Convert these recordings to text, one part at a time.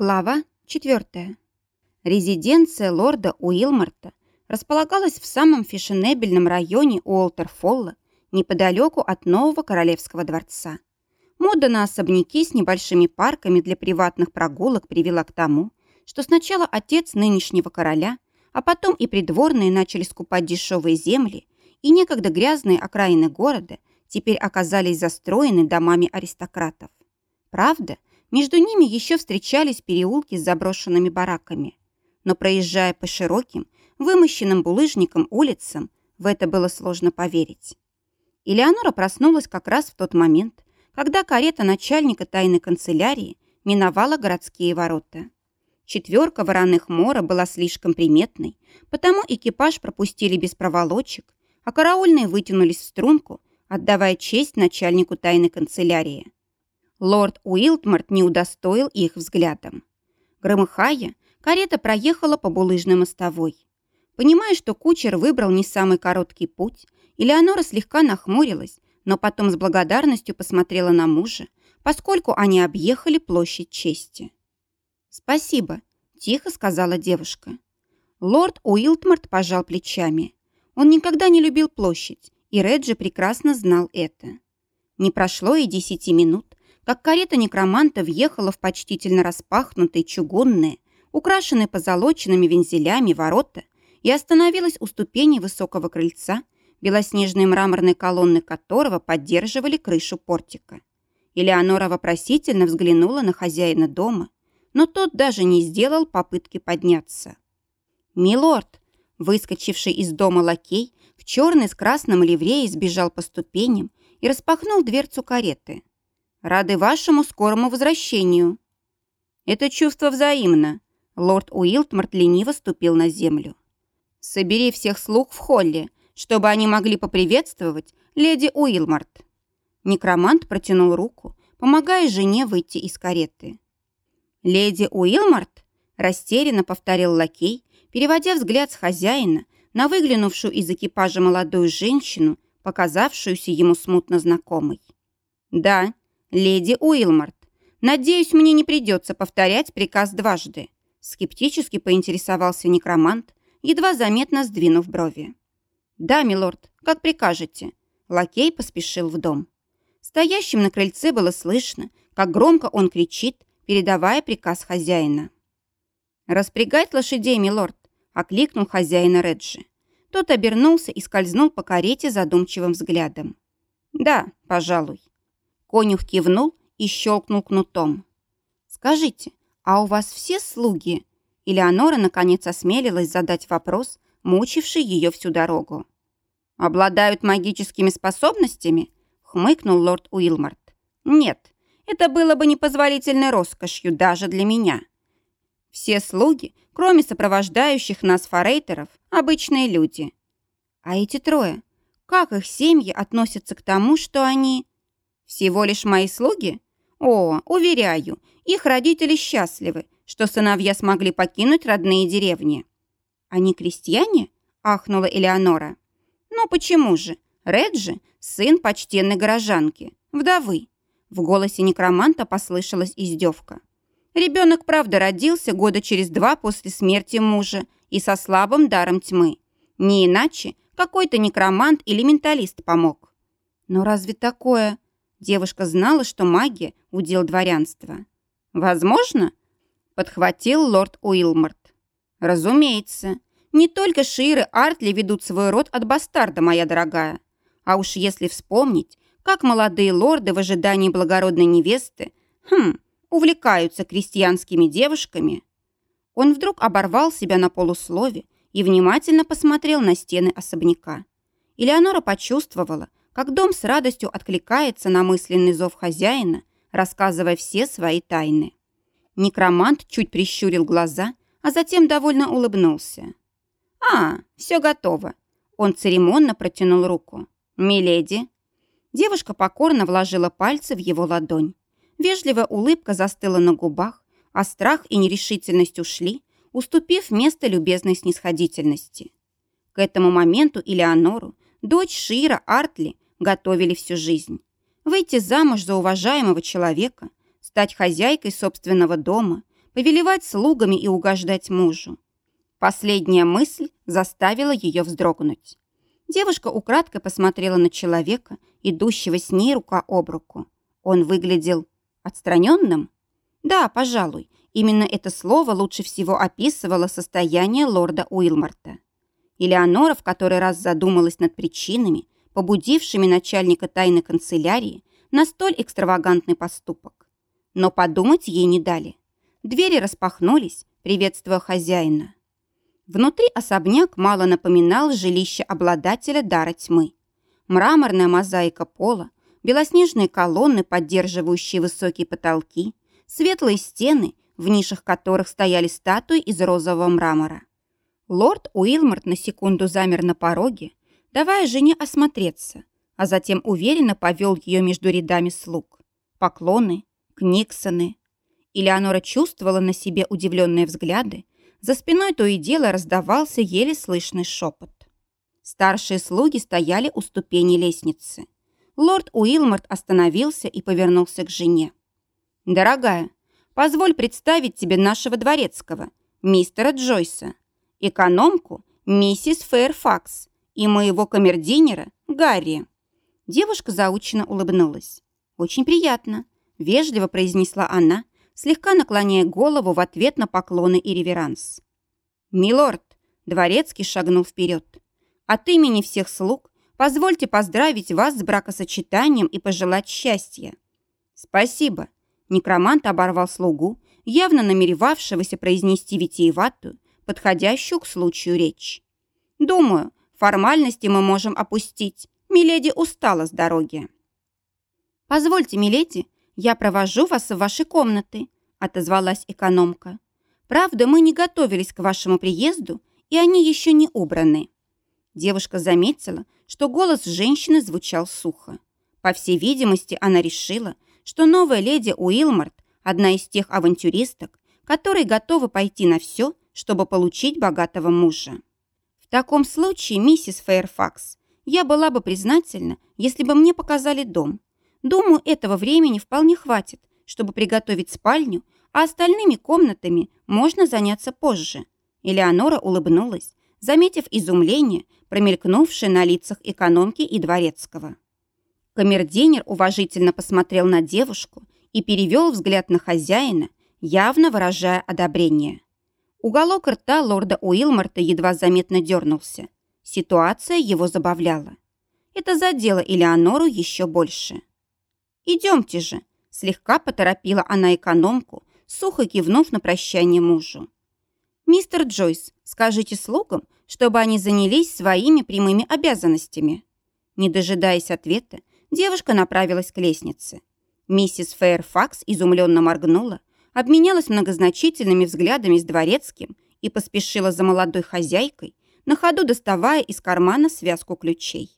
Глава 4. Резиденция лорда Уилмарта располагалась в самом фешенебельном районе Уолтерфолла, неподалеку от нового королевского дворца. Мода на особняки с небольшими парками для приватных прогулок привела к тому, что сначала отец нынешнего короля, а потом и придворные начали скупать дешевые земли, и некогда грязные окраины города теперь оказались застроены домами аристократов. Правда, между ними еще встречались переулки с заброшенными бараками. Но проезжая по широким, вымощенным булыжником улицам, в это было сложно поверить. Элеонора проснулась как раз в тот момент, когда карета начальника тайной канцелярии миновала городские ворота. Четверка вороных мора была слишком приметной, потому экипаж пропустили без проволочек, а караульные вытянулись в струнку, отдавая честь начальнику тайной канцелярии. Лорд Уилтмарт не удостоил их взглядом. Громыхая, карета проехала по булыжной мостовой. Понимая, что кучер выбрал не самый короткий путь, Элеонора слегка нахмурилась, но потом с благодарностью посмотрела на мужа, поскольку они объехали площадь чести. «Спасибо», – тихо сказала девушка. Лорд Уилтмарт пожал плечами. Он никогда не любил площадь, и Реджи прекрасно знал это. Не прошло и десяти минут, как карета некроманта въехала в почтительно распахнутые чугунные, украшенные позолоченными вензелями ворота и остановилась у ступени высокого крыльца, белоснежные мраморные колонны которого поддерживали крышу портика. Элеонора вопросительно взглянула на хозяина дома, но тот даже не сделал попытки подняться. «Милорд!» Выскочивший из дома лакей в черный с красным ливрее сбежал по ступеням и распахнул дверцу кареты. Рады вашему скорому возвращению». «Это чувство взаимно», — лорд Уилтмарт лениво ступил на землю. «Собери всех слуг в холле, чтобы они могли поприветствовать леди Уилмарт». Некромант протянул руку, помогая жене выйти из кареты. «Леди Уилмарт?» – растерянно повторил лакей, переводя взгляд с хозяина на выглянувшую из экипажа молодую женщину, показавшуюся ему смутно знакомой. «Да, «Леди Уилмарт, надеюсь, мне не придется повторять приказ дважды», скептически поинтересовался некромант, едва заметно сдвинув брови. «Да, милорд, как прикажете». Лакей поспешил в дом. Стоящим на крыльце было слышно, как громко он кричит, передавая приказ хозяина. «Распрягать лошадей, милорд!» – окликнул хозяина Реджи. Тот обернулся и скользнул по карете задумчивым взглядом. «Да, пожалуй». Конюх кивнул и щелкнул кнутом. «Скажите, а у вас все слуги?» Элеонора наконец осмелилась задать вопрос, мучивший ее всю дорогу. «Обладают магическими способностями?» — хмыкнул лорд Уилмарт. «Нет, это было бы непозволительной роскошью даже для меня. Все слуги, кроме сопровождающих нас форейтеров, обычные люди. А эти трое, как их семьи относятся к тому, что они...» Всего лишь мои слуги? О, уверяю, их родители счастливы, что сыновья смогли покинуть родные деревни. Они крестьяне? Ахнула Элеонора. Ну почему же? Реджи – сын почтенной горожанки, вдовы. В голосе некроманта послышалась издевка. Ребенок, правда, родился года через два после смерти мужа и со слабым даром тьмы. Не иначе какой-то некромант или менталист помог. Но разве такое... Девушка знала, что магия – удел дворянства. «Возможно?» – подхватил лорд Уилмарт. «Разумеется. Не только Ширы Артли ведут свой род от бастарда, моя дорогая. А уж если вспомнить, как молодые лорды в ожидании благородной невесты, хм, увлекаются крестьянскими девушками». Он вдруг оборвал себя на полуслове и внимательно посмотрел на стены особняка. Элеонора почувствовала, как дом с радостью откликается на мысленный зов хозяина, рассказывая все свои тайны. Некромант чуть прищурил глаза, а затем довольно улыбнулся. «А, все готово». Он церемонно протянул руку. «Миледи». Девушка покорно вложила пальцы в его ладонь. Вежливая улыбка застыла на губах, а страх и нерешительность ушли, уступив место любезной снисходительности. К этому моменту Элеонору, дочь Шира Артли, готовили всю жизнь. Выйти замуж за уважаемого человека, стать хозяйкой собственного дома, повелевать слугами и угождать мужу. Последняя мысль заставила ее вздрогнуть. Девушка украдкой посмотрела на человека, идущего с ней рука об руку. Он выглядел отстраненным? Да, пожалуй, именно это слово лучше всего описывало состояние лорда Уилмарта. Элеонора в который раз задумалась над причинами, побудившими начальника тайной канцелярии на столь экстравагантный поступок. Но подумать ей не дали. Двери распахнулись, приветствуя хозяина. Внутри особняк мало напоминал жилище обладателя дара тьмы. Мраморная мозаика пола, белоснежные колонны, поддерживающие высокие потолки, светлые стены, в нишах которых стояли статуи из розового мрамора. Лорд Уилморт на секунду замер на пороге, давая жене осмотреться, а затем уверенно повел ее между рядами слуг. Поклоны, книксоны. Элеонора чувствовала на себе удивленные взгляды, за спиной то и дело раздавался еле слышный шепот. Старшие слуги стояли у ступени лестницы. Лорд Уилморт остановился и повернулся к жене. «Дорогая, позволь представить тебе нашего дворецкого, мистера Джойса, экономку, миссис Фэйрфакс и моего камердинера Гарри». Девушка заученно улыбнулась. «Очень приятно», — вежливо произнесла она, слегка наклоняя голову в ответ на поклоны и реверанс. «Милорд», — дворецкий шагнул вперед, — «от имени всех слуг Позвольте поздравить вас с бракосочетанием и пожелать счастья». «Спасибо». Некромант оборвал слугу, явно намеревавшегося произнести витиеватую, подходящую к случаю речь. «Думаю, формальности мы можем опустить. Миледи устала с дороги». «Позвольте, миледи, я провожу вас в ваши комнаты», отозвалась экономка. «Правда, мы не готовились к вашему приезду, и они еще не убраны». Девушка заметила, что голос женщины звучал сухо. По всей видимости, она решила, что новая леди Уилмарт – одна из тех авантюристок, которые готовы пойти на все, чтобы получить богатого мужа. В таком случае, миссис Фэйрфакс, я была бы признательна, если бы мне показали дом. Думаю, этого времени вполне хватит, чтобы приготовить спальню, а остальными комнатами можно заняться позже. Элеонора улыбнулась, заметив изумление, промелькнувшее на лицах экономки и дворецкого. Камердинер уважительно посмотрел на девушку и перевел взгляд на хозяина, явно выражая одобрение. Уголок рта лорда Уилмарта едва заметно дернулся. Ситуация его забавляла. Это задело Элеонору еще больше. «Идемте же», – слегка поторопила она экономку, сухо кивнув на прощание мужу. «Мистер Джойс, скажите слугам, чтобы они занялись своими прямыми обязанностями». Не дожидаясь ответа, девушка направилась к лестнице. Миссис Фэйрфакс изумленно моргнула, обменялась многозначительными взглядами с дворецким и поспешила за молодой хозяйкой, на ходу доставая из кармана связку ключей.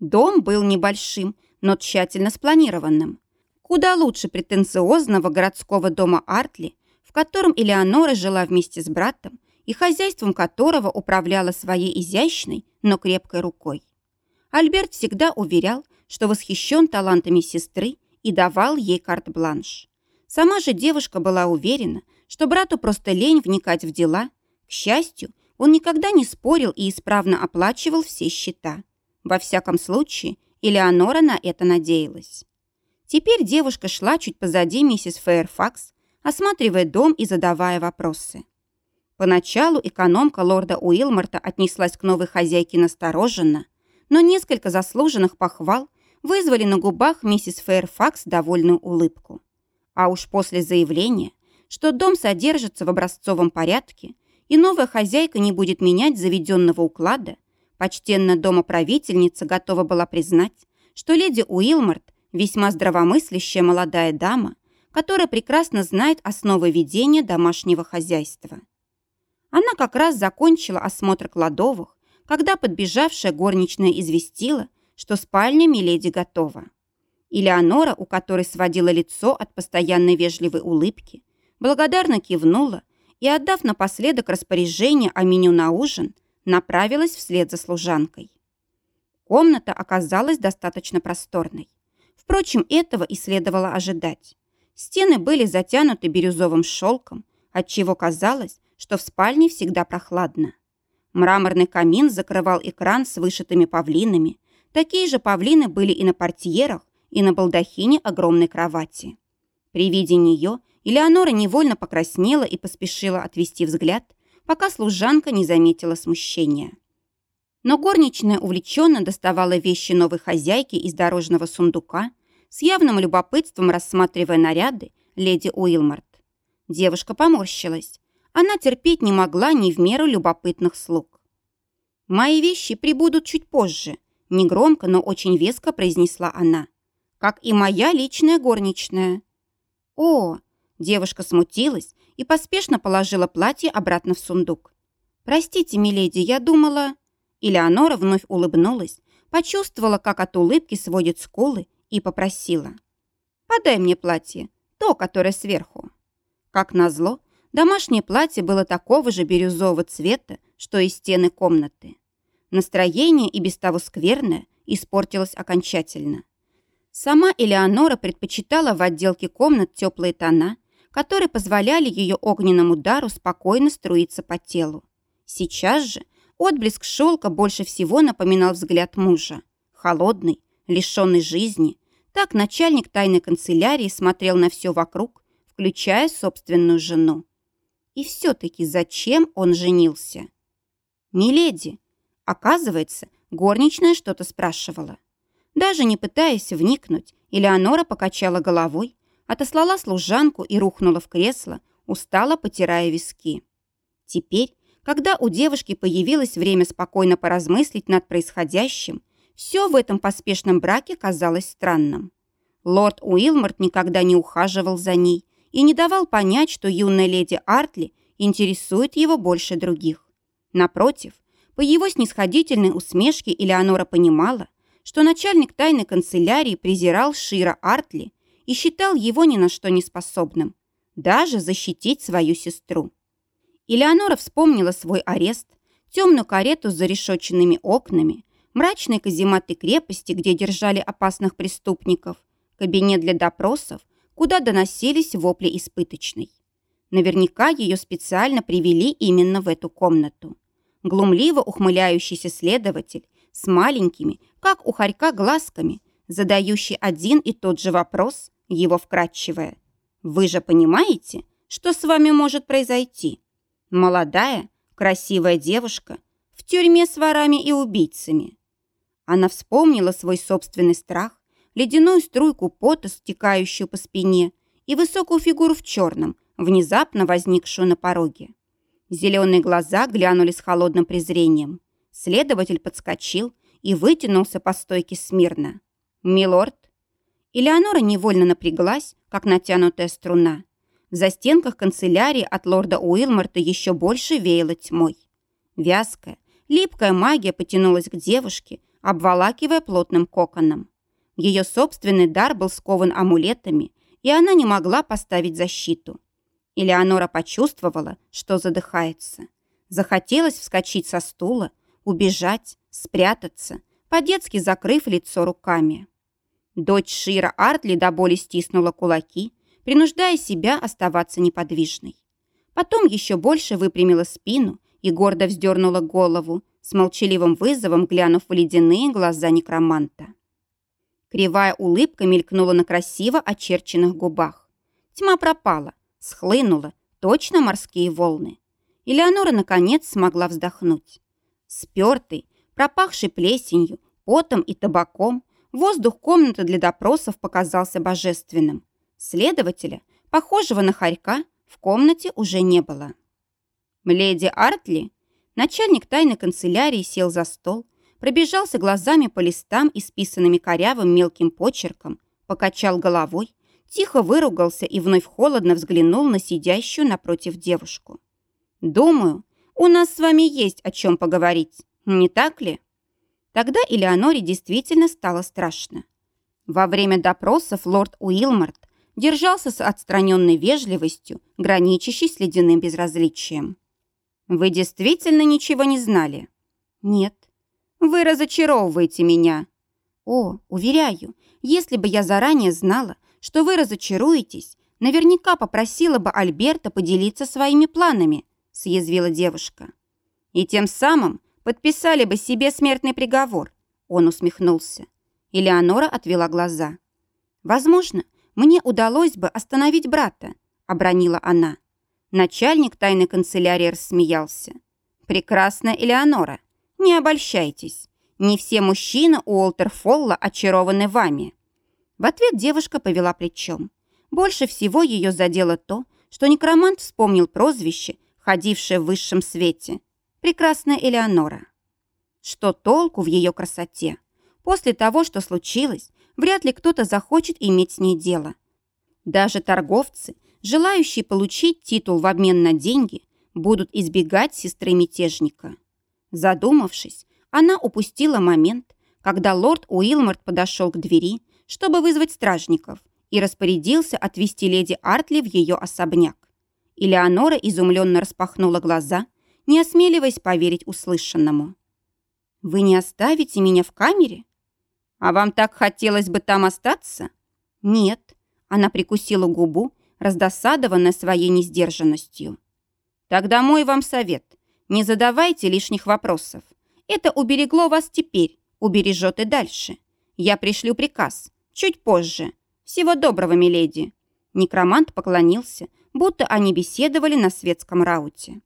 Дом был небольшим, но тщательно спланированным. Куда лучше претенциозного городского дома Артли – в котором Элеонора жила вместе с братом и хозяйством которого управляла своей изящной, но крепкой рукой. Альберт всегда уверял, что восхищен талантами сестры и давал ей карт-бланш. Сама же девушка была уверена, что брату просто лень вникать в дела. К счастью, он никогда не спорил и исправно оплачивал все счета. Во всяком случае, Элеонора на это надеялась. Теперь девушка шла чуть позади миссис Фэйрфакс, осматривая дом и задавая вопросы. Поначалу экономка лорда Уилмарта отнеслась к новой хозяйке настороженно, но несколько заслуженных похвал вызвали на губах миссис Фэйрфакс довольную улыбку. А уж после заявления, что дом содержится в образцовом порядке и новая хозяйка не будет менять заведенного уклада, почтенная домоправительница готова была признать, что леди Уилмарт весьма здравомыслящая молодая дама, которая прекрасно знает основы ведения домашнего хозяйства. Она как раз закончила осмотр кладовых, когда подбежавшая горничная известила, что спальня Миледи готова. Элеонора, у которой сводило лицо от постоянной вежливой улыбки, благодарно кивнула и, отдав напоследок распоряжение о меню на ужин, направилась вслед за служанкой. Комната оказалась достаточно просторной. Впрочем, этого и следовало ожидать. Стены были затянуты бирюзовым шелком, отчего казалось, что в спальне всегда прохладно. Мраморный камин закрывал экран с вышитыми павлинами. Такие же павлины были и на портьерах, и на балдахине огромной кровати. При виде нее Элеонора невольно покраснела и поспешила отвести взгляд, пока служанка не заметила смущения. Но горничная увлеченно доставала вещи новой хозяйки из дорожного сундука, с явным любопытством рассматривая наряды леди Уилмарт. Девушка поморщилась. Она терпеть не могла ни в меру любопытных слуг. «Мои вещи прибудут чуть позже», – негромко, но очень веско произнесла она. «Как и моя личная горничная». «О!» – девушка смутилась и поспешно положила платье обратно в сундук. «Простите, миледи, я думала...» Элеонора вновь улыбнулась, почувствовала, как от улыбки сводит скулы, и попросила. «Подай мне платье, то, которое сверху». Как назло, домашнее платье было такого же бирюзового цвета, что и стены комнаты. Настроение, и без того скверное, испортилось окончательно. Сама Элеонора предпочитала в отделке комнат теплые тона, которые позволяли ее огненному дару спокойно струиться по телу. Сейчас же Отблеск шелка больше всего напоминал взгляд мужа. Холодный, лишенный жизни. Так начальник тайной канцелярии смотрел на все вокруг, включая собственную жену. И все-таки зачем он женился? «Миледи!» Оказывается, горничная что-то спрашивала. Даже не пытаясь вникнуть, Элеонора покачала головой, отослала служанку и рухнула в кресло, устало потирая виски. Теперь когда у девушки появилось время спокойно поразмыслить над происходящим, все в этом поспешном браке казалось странным. Лорд Уилморт никогда не ухаживал за ней и не давал понять, что юная леди Артли интересует его больше других. Напротив, по его снисходительной усмешке Элеонора понимала, что начальник тайной канцелярии презирал Шира Артли и считал его ни на что не способным, даже защитить свою сестру. Элеонора вспомнила свой арест, темную карету с зарешоченными окнами, мрачные казематы крепости, где держали опасных преступников, кабинет для допросов, куда доносились вопли испыточной. Наверняка ее специально привели именно в эту комнату. Глумливо ухмыляющийся следователь с маленькими, как у хорька, глазками, задающий один и тот же вопрос, его вкратчивая. «Вы же понимаете, что с вами может произойти?» Молодая, красивая девушка в тюрьме с ворами и убийцами. Она вспомнила свой собственный страх, ледяную струйку пота, стекающую по спине, и высокую фигуру в черном, внезапно возникшую на пороге. Зеленые глаза глянули с холодным презрением. Следователь подскочил и вытянулся по стойке смирно. «Милорд?» Элеонора невольно напряглась, как натянутая струна. В застенках канцелярии от лорда Уилморта еще больше веяло тьмой. Вязкая, липкая магия потянулась к девушке, обволакивая плотным коконом. Ее собственный дар был скован амулетами, и она не могла поставить защиту. Элеонора почувствовала, что задыхается. Захотелось вскочить со стула, убежать, спрятаться, по-детски закрыв лицо руками. Дочь Шира Артли до боли стиснула кулаки, принуждая себя оставаться неподвижной. Потом еще больше выпрямила спину и гордо вздернула голову, с молчаливым вызовом глянув в ледяные глаза некроманта. Кривая улыбка мелькнула на красиво очерченных губах. Тьма пропала, схлынула, точно морские волны. Элеонора, наконец, смогла вздохнуть. Спертый, пропахший плесенью, потом и табаком, воздух комнаты для допросов показался божественным. Следователя, похожего на хорька, в комнате уже не было. Леди Артли, начальник тайной канцелярии, сел за стол, пробежался глазами по листам, исписанными корявым мелким почерком, покачал головой, тихо выругался и вновь холодно взглянул на сидящую напротив девушку. «Думаю, у нас с вами есть о чем поговорить, не так ли?» Тогда Элеоноре действительно стало страшно. Во время допросов лорд Уилмарт держался с отстраненной вежливостью, граничащей с ледяным безразличием. «Вы действительно ничего не знали?» «Нет». «Вы разочаровываете меня». «О, уверяю, если бы я заранее знала, что вы разочаруетесь, наверняка попросила бы Альберта поделиться своими планами, съязвила девушка. И тем самым подписали бы себе смертный приговор. Он усмехнулся. Элеонора отвела глаза. Возможно, мне удалось бы остановить брата, обронила она. Начальник тайной канцелярии рассмеялся. «Прекрасная Элеонора, не обольщайтесь. Не все мужчины Уолтерфолла очарованы вами». В ответ девушка повела плечом. Больше всего ее задело то, что некромант вспомнил прозвище, ходившее в высшем свете. Прекрасная Элеонора. Что толку в ее красоте? После того, что случилось, вряд ли кто-то захочет иметь с ней дело. Даже торговцы, желающие получить титул в обмен на деньги, будут избегать сестры мятежника. Задумавшись, она упустила момент, когда лорд Уилморт подошел к двери, чтобы вызвать стражников, и распорядился отвезти леди Артли в ее особняк. Элеонора изумленно распахнула глаза, не осмеливаясь поверить услышанному. «Вы не оставите меня в камере? А вам так хотелось бы там остаться?» «Нет», — она прикусила губу, раздосадованная своей несдержанностью. «Тогда мой вам совет. Не задавайте лишних вопросов. Это уберегло вас теперь, убережет и дальше. Я пришлю приказ. Чуть позже. Всего доброго, миледи». Некромант поклонился, будто они беседовали на светском рауте.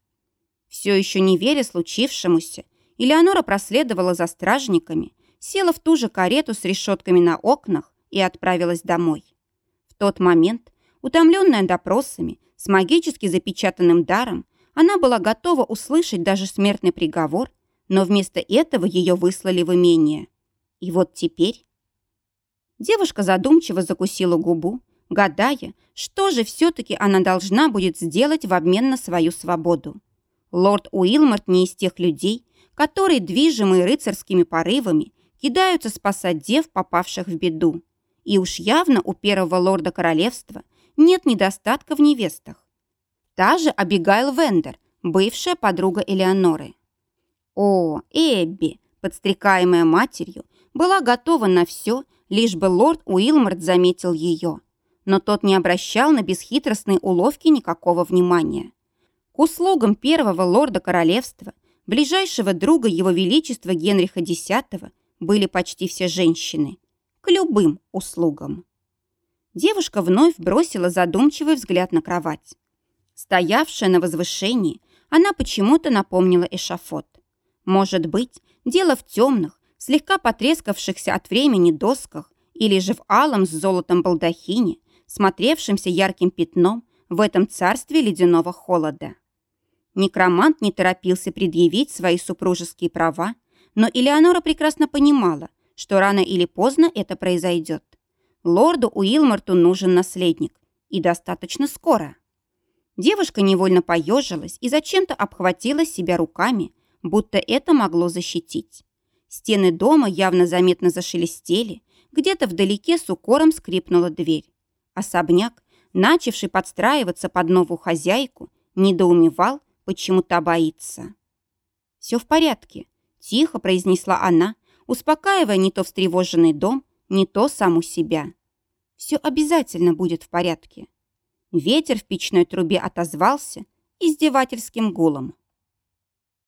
Все еще не веря случившемуся, Элеонора проследовала за стражниками, села в ту же карету с решетками на окнах и отправилась домой. В тот момент, утомленная допросами, с магически запечатанным даром, она была готова услышать даже смертный приговор, но вместо этого ее выслали в имение. И вот теперь... Девушка задумчиво закусила губу, гадая, что же все-таки она должна будет сделать в обмен на свою свободу. Лорд Уилморт не из тех людей, которые, движимые рыцарскими порывами, кидаются спасать дев, попавших в беду. И уж явно у первого лорда королевства нет недостатка в невестах. Та же Абигайл Вендер, бывшая подруга Элеоноры. О, Эбби, подстрекаемая матерью, была готова на все, лишь бы лорд Уилморт заметил ее. Но тот не обращал на бесхитростные уловки никакого внимания. К услугам первого лорда королевства, ближайшего друга его величества Генриха X, были почти все женщины. К любым услугам. Девушка вновь бросила задумчивый взгляд на кровать. Стоявшая на возвышении, она почему-то напомнила эшафот. Может быть, дело в темных, слегка потрескавшихся от времени досках или же в алом с золотом балдахине, смотревшемся ярким пятном в этом царстве ледяного холода. Некромант не торопился предъявить свои супружеские права, но Элеонора прекрасно понимала, что рано или поздно это произойдет. Лорду Уилморту нужен наследник, и достаточно скоро. Девушка невольно поежилась и зачем-то обхватила себя руками, будто это могло защитить. Стены дома явно заметно зашелестели, где-то вдалеке с укором скрипнула дверь. Особняк, начавший подстраиваться под новую хозяйку, недоумевал, почему та боится. «Все в порядке», – тихо произнесла она, успокаивая не то встревоженный дом, не то саму себя. «Все обязательно будет в порядке». Ветер в печной трубе отозвался издевательским гулом.